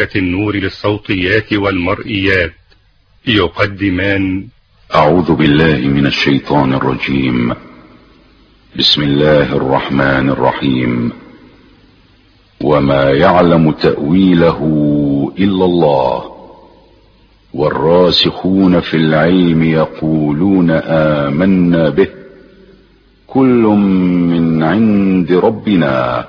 النور للصوتيات والمرئيات يقدمان أعوذ بالله من الشيطان الرجيم. بسم الله الرحمن الرحيم. وما يعلم تأويله إلا الله. والراسخون في العلم يقولون آمنا به. كل من عند ربنا.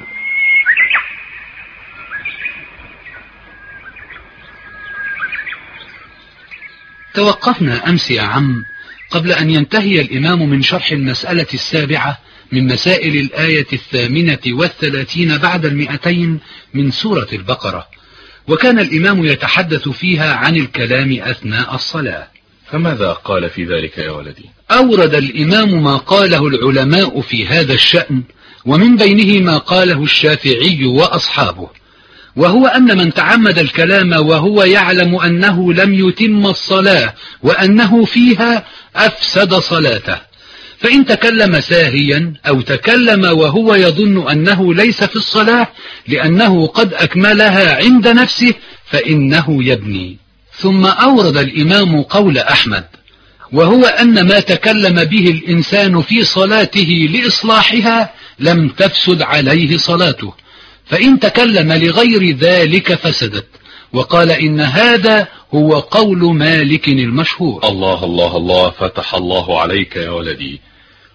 توقفنا أمس يا عم قبل أن ينتهي الإمام من شرح المسألة السابعة من مسائل الآية الثامنة والثلاثين بعد المئتين من سورة البقرة. وكان الإمام يتحدث فيها عن الكلام أثناء الصلاة. فماذا قال في ذلك يا ولدي؟ أورد الإمام ما قاله العلماء في هذا الشأن ومن بينه ما قاله الشافعي وأصحابه. وهو أن من تعمد الكلام وهو يعلم أنه لم يتم الصلاة وأنه فيها أفسد صلاته. فإن تكلم ساهيا أو تكلم وهو يظن أنه ليس في الصلاة لأنه قد أكملها عند نفسه فإنه يبني. ثم أورد الإمام قول أحمد وهو أن ما تكلم به الإنسان في صلاته لإصلاحها لم تفسد عليه صلاته. فإن تكلم لغير ذلك فسدت. وقال إن هذا هو قول مالك المشهور. الله الله الله فتح الله عليك يا ولدي.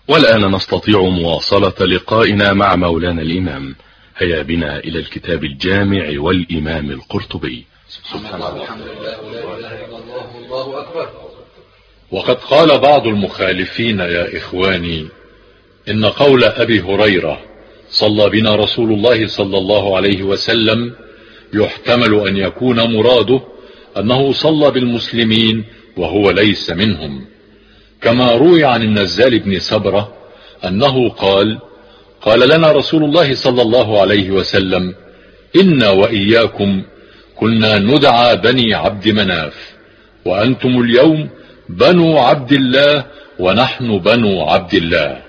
والآن نستطيع مواصلة لقائنا مع مولانا الإمام. هيا بنا إلى الكتاب الجامع والإمام القرطبي. سبحان الله الحمد لله ولا إله إلا الله أكبر. وقد قال بعض المخالفين يا إخواني إن قول أبي هريرة صلى بنا رسول الله صلى الله عليه وسلم يحتمل أن يكون مراده أنه صلى بالمسلمين وهو ليس منهم. كما روي عن النزال بن سبرة أنه قال قال لنا رسول الله صلى الله عليه وسلم إنا وإياكم كنا ندعى بني عبد مناف وأنتم اليوم بنو عبد الله ونحن بنو عبد الله.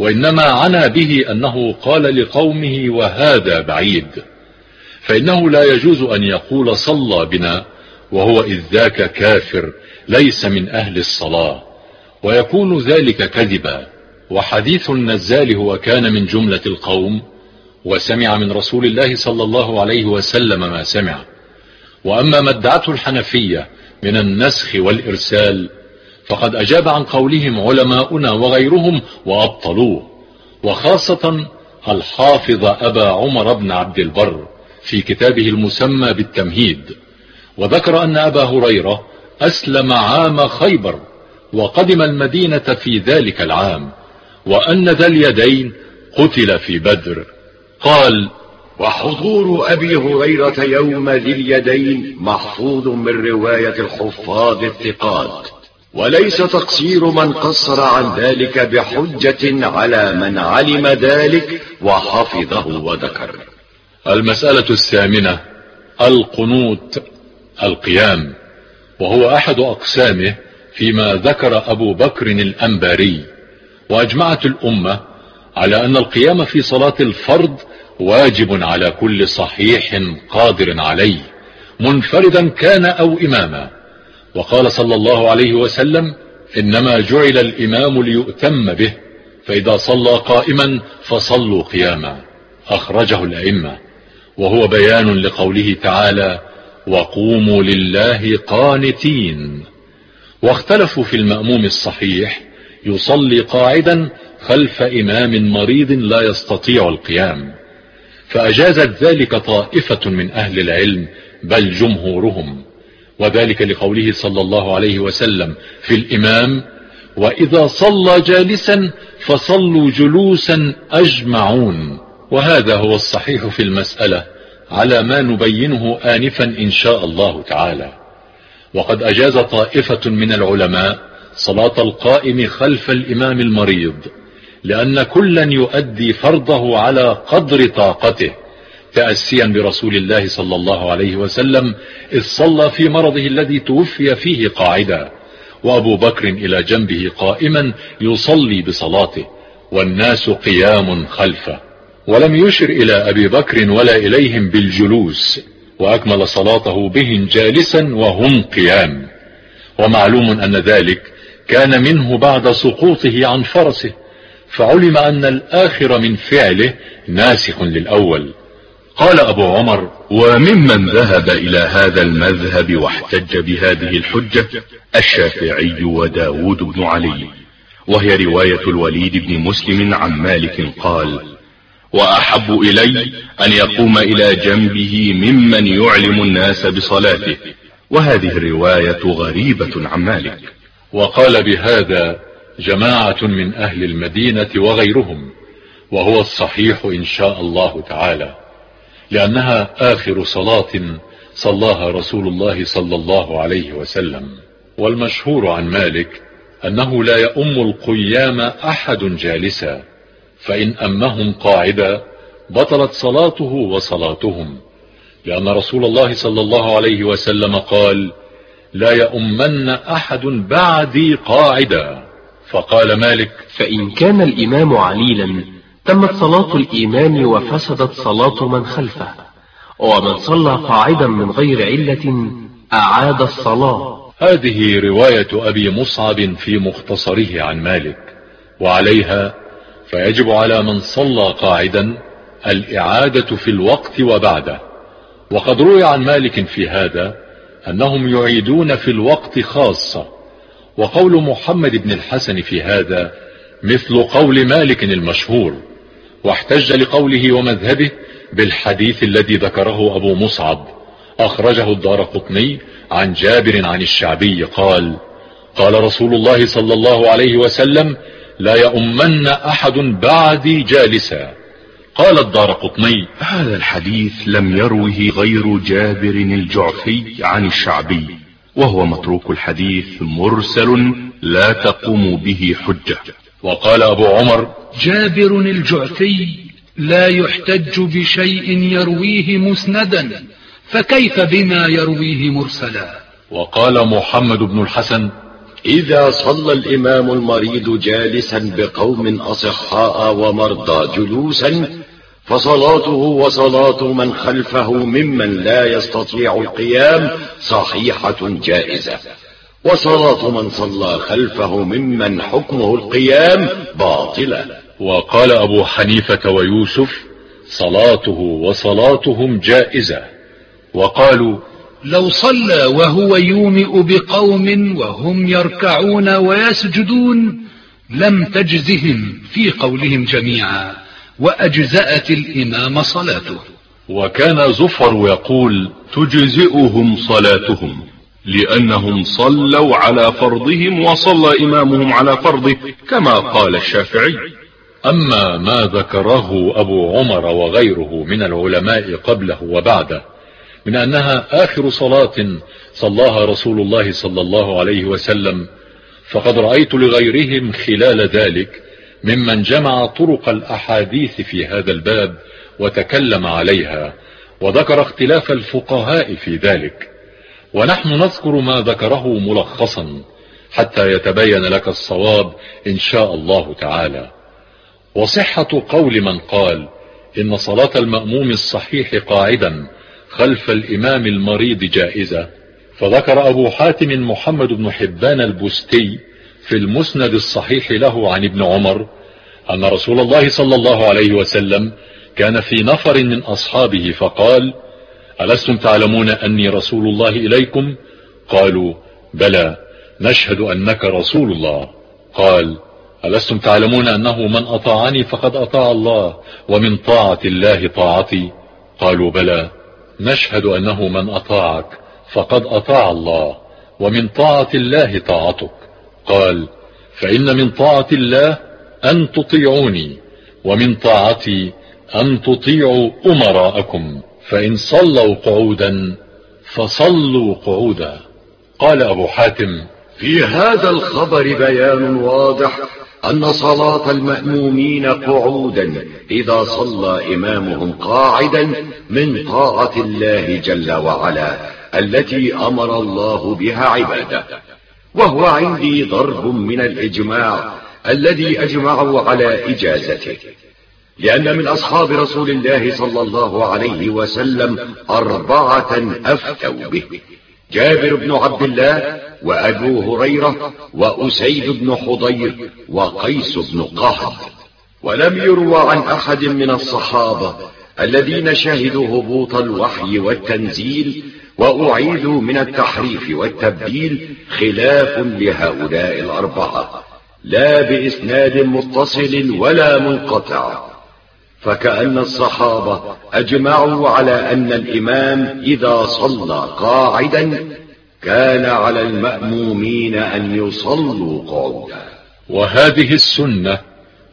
وإنما عنا به أنه قال لقومه وهذا بعيد. فإنه لا يجوز أن يقول صلى بنا وهو إذ ذاك كافر ليس من أهل الصلاة. ويكون ذلك كذبا. وحديث النزال هو كان من جملة القوم وسمع من رسول الله صلى الله عليه وسلم ما سمع. وأما ما ادعته الحنفية من النسخ والإرسال فقد أجاب عن قولهم علماؤنا وغيرهم وأبطلوه. وخاصة الحافظ أبا عمر بن عبد البر في كتابه المسمى بالتمهيد. وذكر أن أبا هريرة أسلم عام خيبر وقدم المدينة في ذلك العام وأن ذا اليدين قتل في بدر. قال وحضور أبي هريرة يوم ذي اليدين محفوظ من رواية الحفاظ الثقات. وليس تقصير من قصر عن ذلك بحجة على من علم ذلك وحفظه وذكر. المسألة الثامنة القنوت القيام وهو أحد أقسامه فيما ذكر أبو بكر الأنباري. وأجمعت الأمة على أن القيام في صلاة الفرض واجب على كل صحيح قادر عليه منفردا كان أو إماما. وقال صلى الله عليه وسلم إنما جعل الإمام ليؤتم به فإذا صلى قائما فصلوا قياما. أخرجه الأئمة. وهو بيان لقوله تعالى وقوموا لله قانتين. واختلفوا في المأموم الصحيح يصلي قاعدا خلف إمام مريض لا يستطيع القيام. فأجازت ذلك طائفة من أهل العلم بل جمهورهم. وذلك لقوله صلى الله عليه وسلم في الإمام وإذا صلى جالسا فصلوا جلوسا أجمعون. وهذا هو الصحيح في المسألة على ما نبينه آنفا إن شاء الله تعالى. وقد أجاز طائفة من العلماء صلاة القائم خلف الإمام المريض لأن كلا يؤدي فرضه على قدر طاقته. تأسيا برسول الله صلى الله عليه وسلم إذ صلى في مرضه الذي توفي فيه قاعدا وأبو بكر إلى جنبه قائما يصلي بصلاته والناس قيام خلفه. ولم يشر إلى أبي بكر ولا إليهم بالجلوس وأكمل صلاته بهم جالسا وهم قيام. ومعلوم أن ذلك كان منه بعد سقوطه عن فرسه فعلم أن الآخر من فعله ناسخ للأول. قال أبو عمر وممن ذهب إلى هذا المذهب واحتج بهذه الحجة الشافعي وداود بن علي. وهي رواية الوليد بن مسلم عن مالك قال وأحب إلي أن يقوم إلى جنبه ممن يعلم الناس بصلاته. وهذه الرواية غريبة عن مالك. وقال بهذا جماعة من أهل المدينة وغيرهم وهو الصحيح إن شاء الله تعالى. لأنها آخر صلاة صلاها رسول الله صلى الله عليه وسلم. والمشهور عن مالك أنه لا يؤم القيام أحد جالسا فإن أمهم قاعدا بطلت صلاته وصلاتهم لأن رسول الله صلى الله عليه وسلم قال لا يؤمن أحد بعدي قاعدا فقال مالك فإن كان الإمام عليلا تمت صلاة الإمام وفسدت صلاة من خلفه ومن صلى قاعدا من غير علة أعاد الصلاة. هذه رواية أبي مصعب في مختصره عن مالك وعليها فيجب على من صلى قاعدا الإعادة في الوقت وبعده. وقد روي عن مالك في هذا أنهم يعيدون في الوقت خاصة وقول محمد بن الحسن في هذا مثل قول مالك المشهور واحتج لقوله ومذهبه بالحديث الذي ذكره أبو مصعب أخرجه الدار قطني عن جابر عن الشعبي قال قال رسول الله صلى الله عليه وسلم لا يؤمن أحد بعدي جالسا قال الدار قطني هذا الحديث لم يروه غير جابر الجعفي عن الشعبي وهو متروك الحديث مرسل لا تقوم به حجة. وقال أبو عمر جابر الجعفي لا يحتج بشيء يرويه مسندا فكيف بما يرويه مرسلا؟ وقال محمد بن الحسن إذا صلى الإمام المريض جالسا بقوم أصحاء ومرضى جلوسا فصلاته وصلاة من خلفه ممن لا يستطيع القيام صحيحة جائزة. وصلاة من صلى خلفه ممن حكمه القيام باطلة وقال أبو حنيفة ويوسف صلاته وصلاتهم جائزة. وقالوا لو صلى وهو يومئ بقوم وهم يركعون ويسجدون لم تجزهم في قولهم جميعا وأجزأت الإمام صلاته. وكان زفر يقول تجزئهم صلاتهم. لأنهم صلوا على فرضهم وصلى إمامهم على فرضه كما قال الشافعي. أما ما ذكره أبو عمر وغيره من العلماء قبله وبعده من أنها آخر صلاة صلاها رسول الله صلى الله عليه وسلم فقد رأيت لغيرهم خلال ذلك ممن جمع طرق الأحاديث في هذا الباب وتكلم عليها وذكر اختلاف الفقهاء في ذلك. ونحن نذكر ما ذكره ملخصا حتى يتبين لك الصواب إن شاء الله تعالى. وصحة قول من قال إن صلاة المأموم الصحيح قاعدا خلف الإمام المريض جائزة. فذكر أبو حاتم محمد بن حبان البستي في المسند الصحيح له عن ابن عمر أن رسول الله صلى الله عليه وسلم كان في نفر من أصحابه فقال ألستم تعلمون أني رسول الله إليكم؟ قالوا بلى نشهد أنك رسول الله. قال ألستم تعلمون أنه من أطاعني فقد أطاع الله ومن طاعة الله طاعتي؟ قالوا بلى نشهد أنه من أطاعك فقد أطاع الله ومن طاعة الله طاعتك. قال فإن من طاعة الله أن تطيعوني ومن طاعتي أن تطيعوا أمراءكم. فإن صلوا قعودا فصلوا قعودا. قال أبو حاتم في هذا الخبر بيان واضح أن صلاة المأمومين قعودا إذا صلى إمامهم قاعدا من طاعة الله جل وعلا التي أمر الله بها عباده. وهو عندي ضرب من الإجماع الذي أجمعوا على إجازته. لأن من أصحاب رسول الله صلى الله عليه وسلم أربعة أفتوا به. جابر بن عبد الله وأبو هريرة وأسيد بن حضير وقيس بن قهر ولم يروى عن أحد من الصحابة الذين شهدوا هبوط الوحي والتنزيل وأعيدوا من التحريف والتبديل خلاف لهؤلاء الأربعة. لا بإسناد متصل ولا منقطع. فكأن الصحابة أجمعوا على أن الإمام إذا صلى قاعدا كان على المأمومين أن يصلوا قعودا. وهذه السنة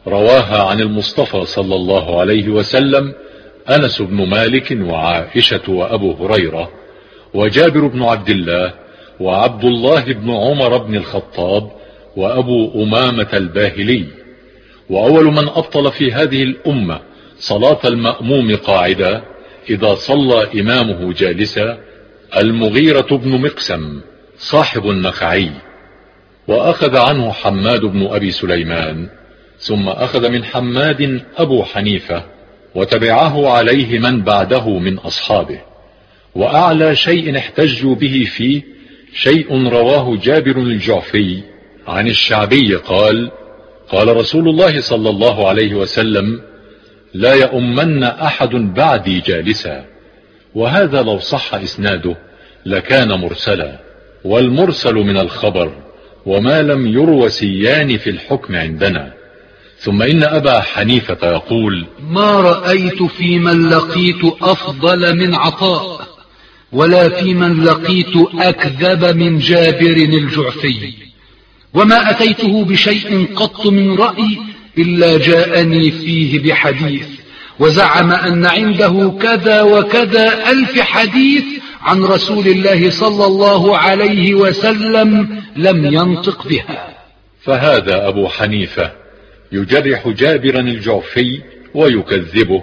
رواها عن المصطفى صلى الله عليه وسلم أنس بن مالك وعائشة وأبو هريرة وجابر بن عبد الله وعبد الله بن عمر بن الخطاب وأبو أمامة الباهلي. وأول من أبطل في هذه الأمة صلاة المأموم قاعدة إذا صلى إمامه جالسا المغيرة بن مقسم صاحب النخعي وأخذ عنه حماد بن أبي سليمان ثم أخذ من حماد أبو حنيفة وتبعه عليه من بعده من أصحابه وأعلى شيء احتجوا به فيه شيء رواه جابر الجعفي عن الشعبي قال قال رسول الله صلى الله عليه وسلم لا يؤمن أحد بعدي جالسا وهذا لو صح إسناده لكان مرسلا والمرسل من الخبر وما لم يروى سيان في الحكم عندنا. ثم إن أبا حنيفة يقول ما رأيت في من لقيت أفضل من عطاء ولا في من لقيت أكذب من جابر الجعفي وما أتيته بشيء قط من رأي إلا جاءني فيه بحديث وزعم أن عنده كذا وكذا ألف حديث عن رسول الله صلى الله عليه وسلم لم ينطق بها. فهذا أبو حنيفة يجرح جابرا الجعفي ويكذبه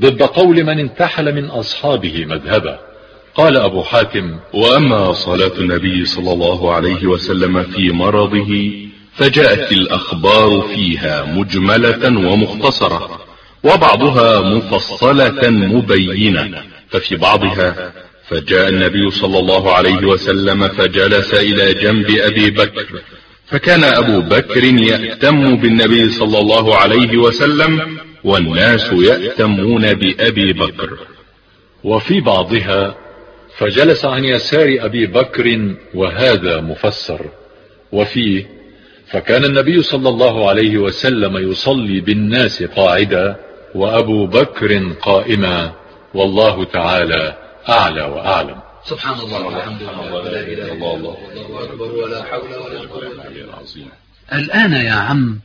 ضد قول من انتحل من أصحابه مذهبه. قال أبو حاتم وأما صلاة النبي صلى الله عليه وسلم في مرضه فجاءت الأخبار فيها مجملة ومختصرة وبعضها مفصلة مبينة ففي بعضها فجاء النبي صلى الله عليه وسلم فجلس إلى جنب أبي بكر فكان أبو بكر يأتم بالنبي صلى الله عليه وسلم والناس يأتمون بأبي بكر. وفي بعضها فجلس عن يسار أبي بكر وهذا مفسر. وفيه فكان النبي صلى الله عليه وسلم يصلي بالناس قاعدا وأبو بكر قائما والله تعالى أعلى وأعلم. سبحان الله والحمد لله. ولا إله إلا الله والله أكبر ولا حول ولا قوة إلا بالله الآن يا عم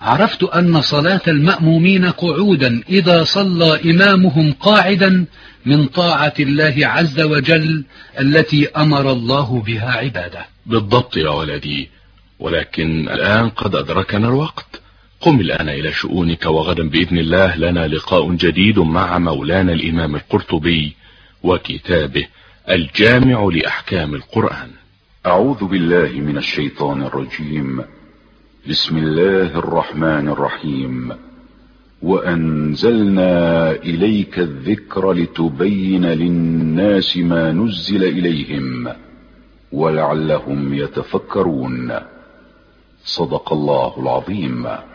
عرفت أن صلاة المأمومين قعودا إذا صلى إمامهم قاعدا من طاعة الله عز وجل التي أمر الله بها عباده. بالضبط يا ولدي. ولكن الآن قد أدركنا الوقت. قم الآن إلى شؤونك وغدا بإذن الله. لنا لقاء جديد مع مولانا الإمام القرطبي وكتابه الجامع لأحكام القرآن. أعوذ بالله من الشيطان الرجيم. بسم الله الرحمن الرحيم. وأنزلنا إليك الذكر لتبين للناس ما نزل إليهم ولعلهم يتفكرون. صدق الله العظيم.